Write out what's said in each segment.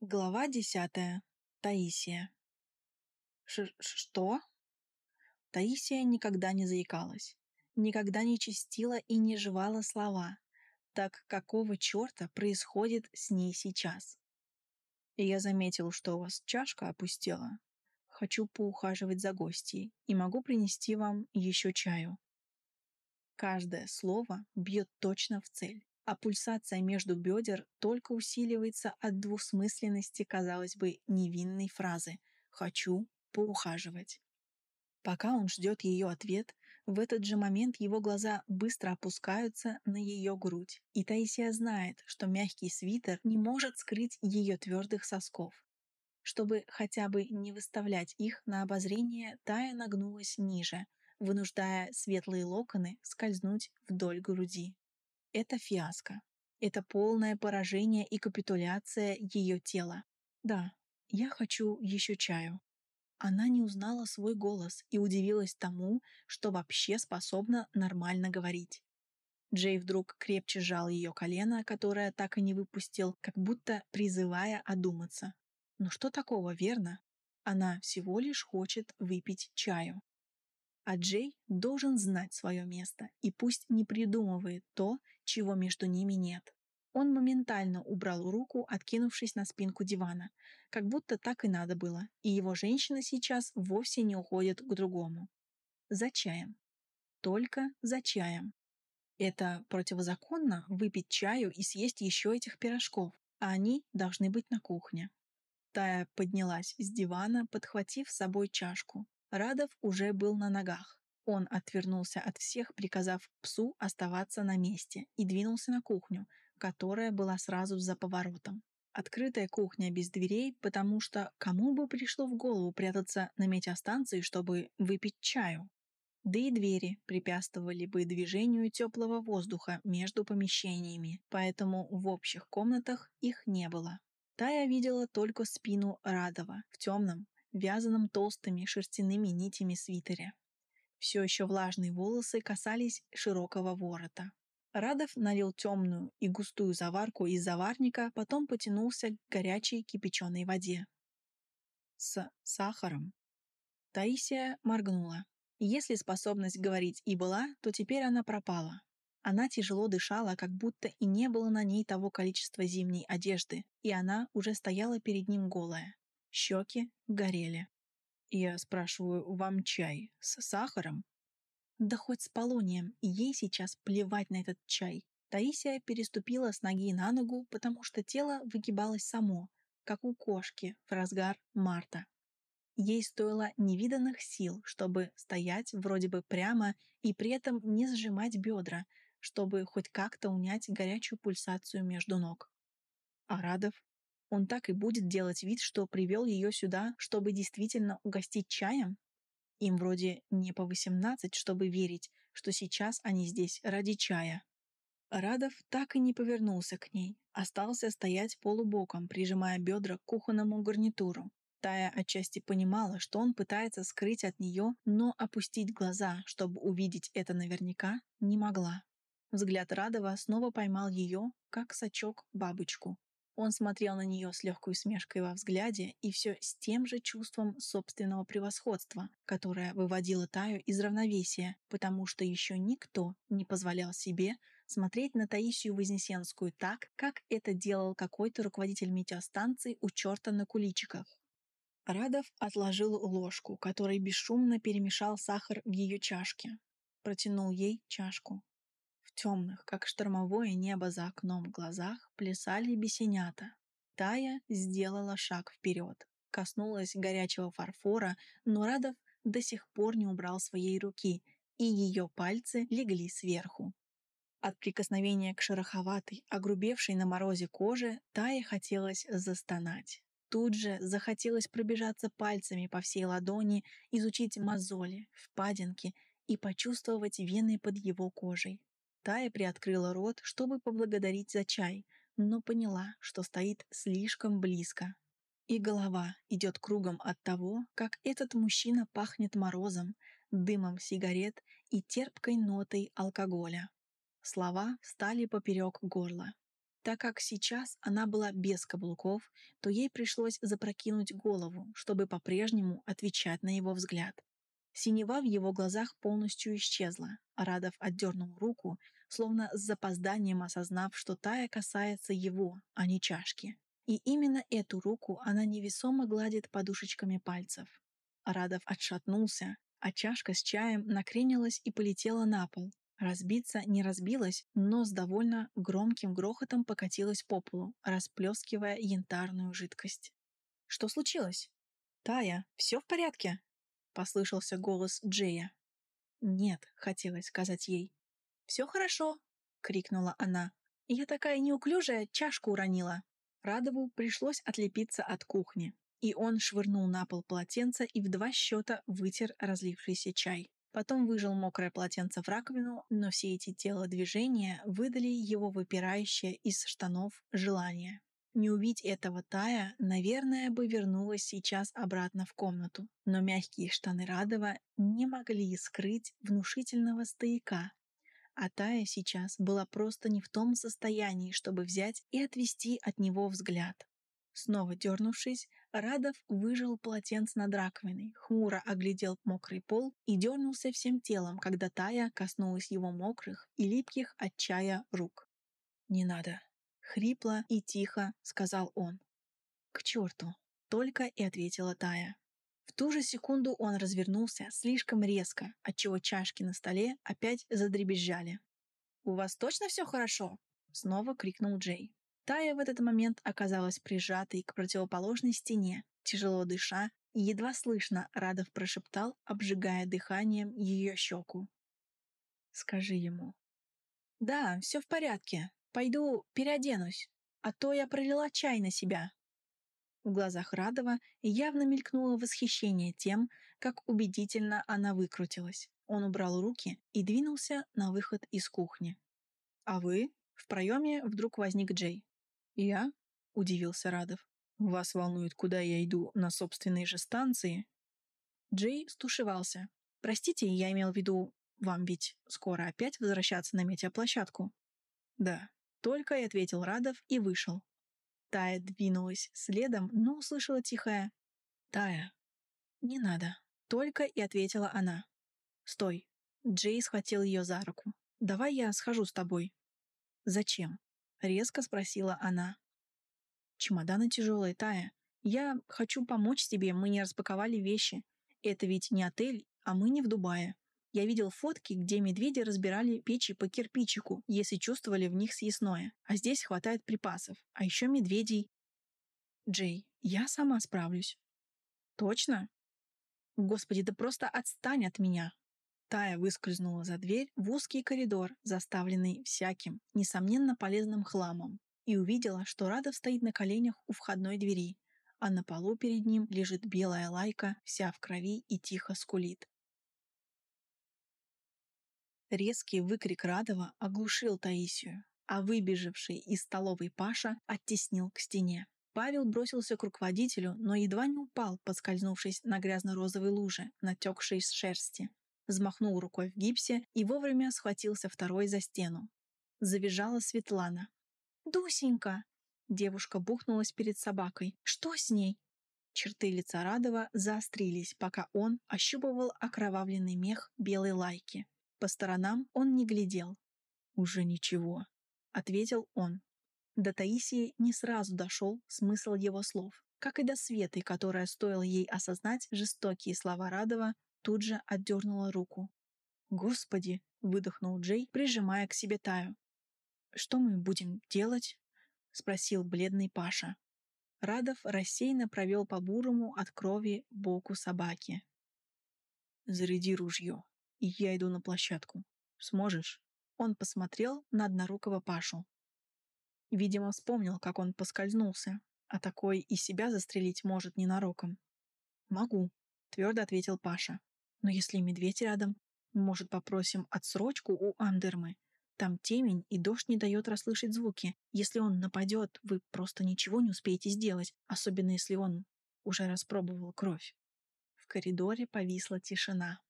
Глава десятая. Таисия. Ш что? Таисия никогда не заикалась, никогда не чистила и не жевала слова. Так какого черта происходит с ней сейчас? И я заметил, что у вас чашка опустела. Хочу поухаживать за гостьей и могу принести вам еще чаю. Каждое слово бьет точно в цель а пульсация между бедер только усиливается от двусмысленности, казалось бы, невинной фразы «хочу поухаживать». Пока он ждет ее ответ, в этот же момент его глаза быстро опускаются на ее грудь, и Таисия знает, что мягкий свитер не может скрыть ее твердых сосков. Чтобы хотя бы не выставлять их на обозрение, Тая нагнулась ниже, вынуждая светлые локоны скользнуть вдоль груди. Это фиаско. Это полное поражение и капитуляция ее тела. Да, я хочу еще чаю. Она не узнала свой голос и удивилась тому, что вообще способна нормально говорить. Джей вдруг крепче сжал ее колено, которое так и не выпустил, как будто призывая одуматься. Но что такого, верно? Она всего лишь хочет выпить чаю. А Джей должен знать свое место и пусть не придумывает то, чего между ними нет. Он моментально убрал руку, откинувшись на спинку дивана, как будто так и надо было, и его женщина сейчас вовсе не уходит к другому. За чаем. Только за чаем. Это противозаконно выпить чаю и съесть еще этих пирожков, а они должны быть на кухне. Тая поднялась с дивана, подхватив с собой чашку. Радов уже был на ногах. Он отвернулся от всех, приказав псу оставаться на месте, и двинулся на кухню, которая была сразу за поворотом. Открытая кухня без дверей, потому что кому бы пришло в голову прятаться на метеостанции, чтобы выпить чаю? Да и двери препятствовали бы движению теплого воздуха между помещениями, поэтому в общих комнатах их не было. Тая видела только спину Радова в темном, вязаном толстыми шерстяными нитями свитере. Все еще влажные волосы касались широкого ворота. Радов налил темную и густую заварку из заварника, потом потянулся к горячей кипяченой воде. С сахаром. Таисия моргнула. Если способность говорить и была, то теперь она пропала. Она тяжело дышала, как будто и не было на ней того количества зимней одежды, и она уже стояла перед ним голая. Щеки горели. Я спрашиваю, вам чай с сахаром? Да хоть с полонием, ей сейчас плевать на этот чай. Таисия переступила с ноги на ногу, потому что тело выгибалось само, как у кошки в разгар марта. Ей стоило невиданных сил, чтобы стоять вроде бы прямо и при этом не сжимать бедра, чтобы хоть как-то унять горячую пульсацию между ног. Арадов он так и будет делать вид, что привел ее сюда, чтобы действительно угостить чаем? Им вроде не по 18, чтобы верить, что сейчас они здесь ради чая. Радов так и не повернулся к ней, остался стоять полубоком, прижимая бедра к кухонному гарнитуру. Тая отчасти понимала, что он пытается скрыть от нее, но опустить глаза, чтобы увидеть это наверняка, не могла. Взгляд Радова снова поймал ее, как сачок бабочку. Он смотрел на нее с легкой усмешкой во взгляде и все с тем же чувством собственного превосходства, которое выводило Таю из равновесия, потому что еще никто не позволял себе смотреть на Таисию Вознесенскую так, как это делал какой-то руководитель метеостанции у черта на куличиках. Радов отложил ложку, которой бесшумно перемешал сахар в ее чашке. Протянул ей чашку темных, как штормовое небо за окном глазах, плясали бесенята. Тая сделала шаг вперед, коснулась горячего фарфора, но Радов до сих пор не убрал своей руки, и ее пальцы легли сверху. От прикосновения к шероховатой, огрубевшей на морозе коже, Тае хотелось застонать. Тут же захотелось пробежаться пальцами по всей ладони, изучить мозоли, впадинки и почувствовать вены под его кожей. Тая приоткрыла рот, чтобы поблагодарить за чай, но поняла, что стоит слишком близко. И голова идет кругом от того, как этот мужчина пахнет морозом, дымом сигарет и терпкой нотой алкоголя. Слова стали поперек горла. Так как сейчас она была без каблуков, то ей пришлось запрокинуть голову, чтобы по-прежнему отвечать на его взгляд. Синева в его глазах полностью исчезла, а Радов отдернул руку, словно с запозданием осознав, что тая касается его, а не чашки. И именно эту руку она невесомо гладит подушечками пальцев. Радов отшатнулся, а чашка с чаем накренилась и полетела на пол. Разбиться не разбилась, но с довольно громким грохотом покатилась по полу, расплескивая янтарную жидкость. «Что случилось?» «Тая, все в порядке?» — послышался голос Джея. «Нет», — хотелось сказать ей. «Все хорошо», — крикнула она. «Я такая неуклюжая, чашку уронила». Радову пришлось отлепиться от кухни, и он швырнул на пол полотенце и в два счета вытер разлившийся чай. Потом выжил мокрое полотенце в раковину, но все эти телодвижения выдали его выпирающее из штанов желание. Не увидеть этого Тая, наверное, бы вернулась сейчас обратно в комнату. Но мягкие штаны Радова не могли скрыть внушительного стояка. А Тая сейчас была просто не в том состоянии, чтобы взять и отвести от него взгляд. Снова дернувшись, Радов выжил полотенце над раковиной, хмуро оглядел мокрый пол и дернулся всем телом, когда Тая коснулась его мокрых и липких от чая рук. «Не надо», — хрипло и тихо сказал он. «К черту!» — только и ответила Тая. Ту же секунду он развернулся слишком резко, отчего чашки на столе опять задребезжали. «У вас точно все хорошо?» — снова крикнул Джей. Тая в этот момент оказалась прижатой к противоположной стене, тяжело дыша, и едва слышно Радов прошептал, обжигая дыханием ее щеку. «Скажи ему». «Да, все в порядке. Пойду переоденусь, а то я пролила чай на себя». В глазах Радова явно мелькнуло восхищение тем, как убедительно она выкрутилась. Он убрал руки и двинулся на выход из кухни. «А вы?» В проеме вдруг возник Джей. «Я?» — удивился Радов. «Вас волнует, куда я иду на собственной же станции?» Джей стушевался. «Простите, я имел в виду, вам ведь скоро опять возвращаться на метеоплощадку?» «Да», — только и ответил Радов и вышел. Тая двинулась следом, но услышала тихое «Тая». «Не надо», — только и ответила она. «Стой». Джей схватил ее за руку. «Давай я схожу с тобой». «Зачем?» — резко спросила она. «Чемоданы тяжелые, Тая. Я хочу помочь тебе, мы не распаковали вещи. Это ведь не отель, а мы не в Дубае. Я видел фотки, где медведи разбирали печи по кирпичику, если чувствовали в них съестное. А здесь хватает припасов. А еще медведей. Джей, я сама справлюсь. Точно? Господи, да просто отстань от меня. Тая выскользнула за дверь в узкий коридор, заставленный всяким, несомненно полезным хламом, и увидела, что Радов стоит на коленях у входной двери, а на полу перед ним лежит белая лайка, вся в крови и тихо скулит. Резкий выкрик Радова оглушил Таисию, а выбежавший из столовой Паша оттеснил к стене. Павел бросился к руководителю, но едва не упал, поскользнувшись на грязно-розовой луже, натекшей с шерсти взмахнул рукой в гипсе и вовремя схватился второй за стену. Завизжала Светлана. «Дусенька!» Девушка бухнулась перед собакой. «Что с ней?» Черты лица Радова заострились, пока он ощупывал окровавленный мех белой лайки. По сторонам он не глядел. «Уже ничего», — ответил он. До Таисии не сразу дошел смысл его слов, как и до Светы, которая, стоило ей осознать жестокие слова Радова, тут же отдернула руку. «Господи!» — выдохнул Джей, прижимая к себе Таю. «Что мы будем делать?» — спросил бледный Паша. Радов рассеянно провел по бурому от крови боку собаки. «Заряди ружье, я иду на площадку. Сможешь?» Он посмотрел на однорукого Пашу. Видимо, вспомнил, как он поскользнулся, а такой и себя застрелить может ненароком. «Могу», — твердо ответил Паша. Но если медведь рядом, может, попросим отсрочку у Андермы? Там темень, и дождь не дает расслышать звуки. Если он нападет, вы просто ничего не успеете сделать, особенно если он уже распробовал кровь. В коридоре повисла тишина.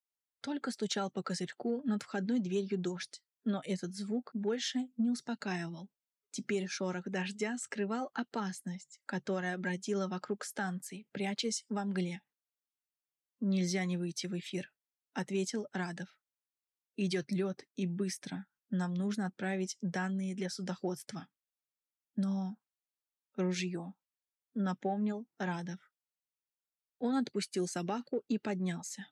Только стучал по козырьку над входной дверью дождь, но этот звук больше не успокаивал. Теперь шорох дождя скрывал опасность, которая бродила вокруг станции, прячась во мгле. «Нельзя не выйти в эфир», — ответил Радов. «Идет лед и быстро. Нам нужно отправить данные для судоходства». «Но...» «Ружье», — напомнил Радов. Он отпустил собаку и поднялся.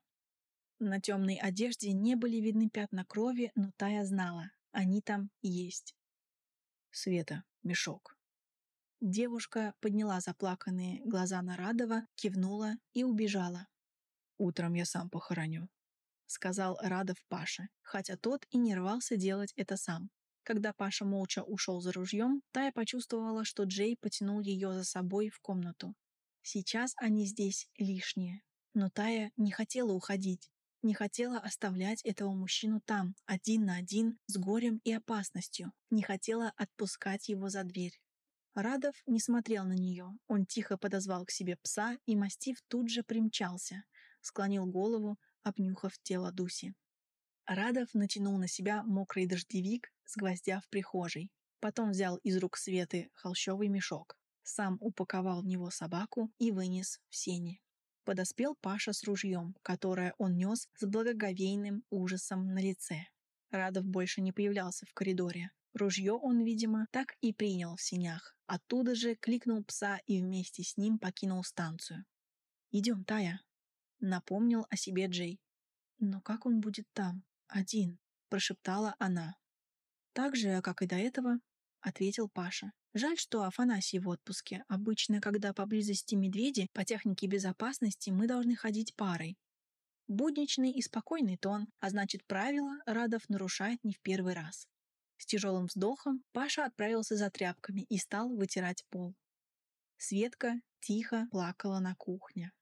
На темной одежде не были видны пятна крови, но Тая знала, они там есть. Света, мешок. Девушка подняла заплаканные глаза на Радова, кивнула и убежала. «Утром я сам похороню», — сказал Радов Паше, хотя тот и не рвался делать это сам. Когда Паша молча ушел за ружьем, Тая почувствовала, что Джей потянул ее за собой в комнату. Сейчас они здесь лишние. Но Тая не хотела уходить, не хотела оставлять этого мужчину там, один на один, с горем и опасностью, не хотела отпускать его за дверь. Радов не смотрел на нее, он тихо подозвал к себе пса, и мастиф тут же примчался — склонил голову, обнюхав тело Дуси. Радов натянул на себя мокрый дождевик с гвоздя в прихожей. Потом взял из рук Светы холщовый мешок. Сам упаковал в него собаку и вынес в сени. Подоспел Паша с ружьем, которое он нес с благоговейным ужасом на лице. Радов больше не появлялся в коридоре. Ружье он, видимо, так и принял в сенях. Оттуда же кликнул пса и вместе с ним покинул станцию. «Идем, Тая», напомнил о себе Джей. «Но как он будет там, один?» – прошептала она. «Так же, как и до этого», – ответил Паша. «Жаль, что Афанасий в отпуске. Обычно, когда поблизости медведи, по технике безопасности мы должны ходить парой. Будничный и спокойный тон, а значит правила Радов нарушает не в первый раз. С тяжелым вздохом Паша отправился за тряпками и стал вытирать пол. Светка тихо плакала на кухне.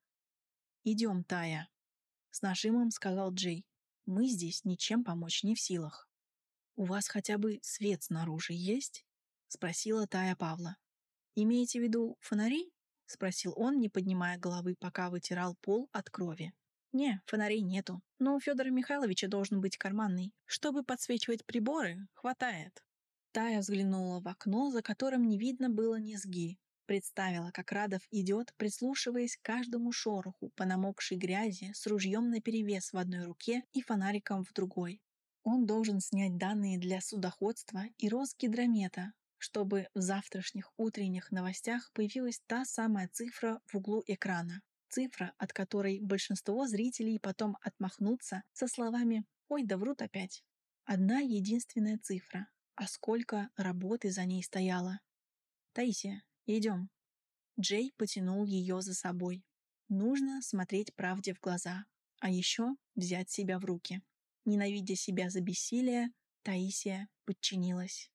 «Идем, Тая», — с нажимом сказал Джей. «Мы здесь ничем помочь не в силах». «У вас хотя бы свет снаружи есть?» — спросила Тая Павла. «Имеете в виду фонари?» — спросил он, не поднимая головы, пока вытирал пол от крови. «Не, фонарей нету, но у Федора Михайловича должен быть карманный. Чтобы подсвечивать приборы, хватает». Тая взглянула в окно, за которым не видно было низги, Представила, как Радов идет, прислушиваясь к каждому шороху по намокшей грязи с ружьем наперевес в одной руке и фонариком в другой. Он должен снять данные для судоходства и Росгидромета, чтобы в завтрашних утренних новостях появилась та самая цифра в углу экрана. Цифра, от которой большинство зрителей потом отмахнутся со словами «Ой, да врут опять». Одна единственная цифра. А сколько работы за ней стояло. Таисия, Идем. Джей потянул ее за собой. Нужно смотреть правде в глаза, а еще взять себя в руки. Ненавидя себя за бессилие, Таисия подчинилась.